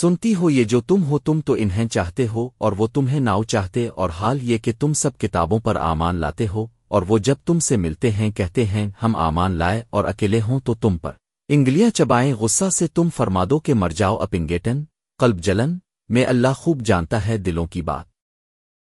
سنتی ہو یہ جو تم ہو، تم تو انہیں چاہتے ہو، اور وہ تمہیں ناؤ چاہتے، اور حال یہ کہ تم سب کتابوں پر آمان لاتے ہو، اور وہ جب تم سے ملتے ہیں، کہتے ہیں، ہم آمان لائے اور اکیلے ہوں تو تم پر۔ انگلیاں چبائیں، غصہ سے تم فرمادو کہ مر جاؤ اپنگیٹن، قلب جلن، میں اللہ خوب جانتا ہے دلوں کی بات۔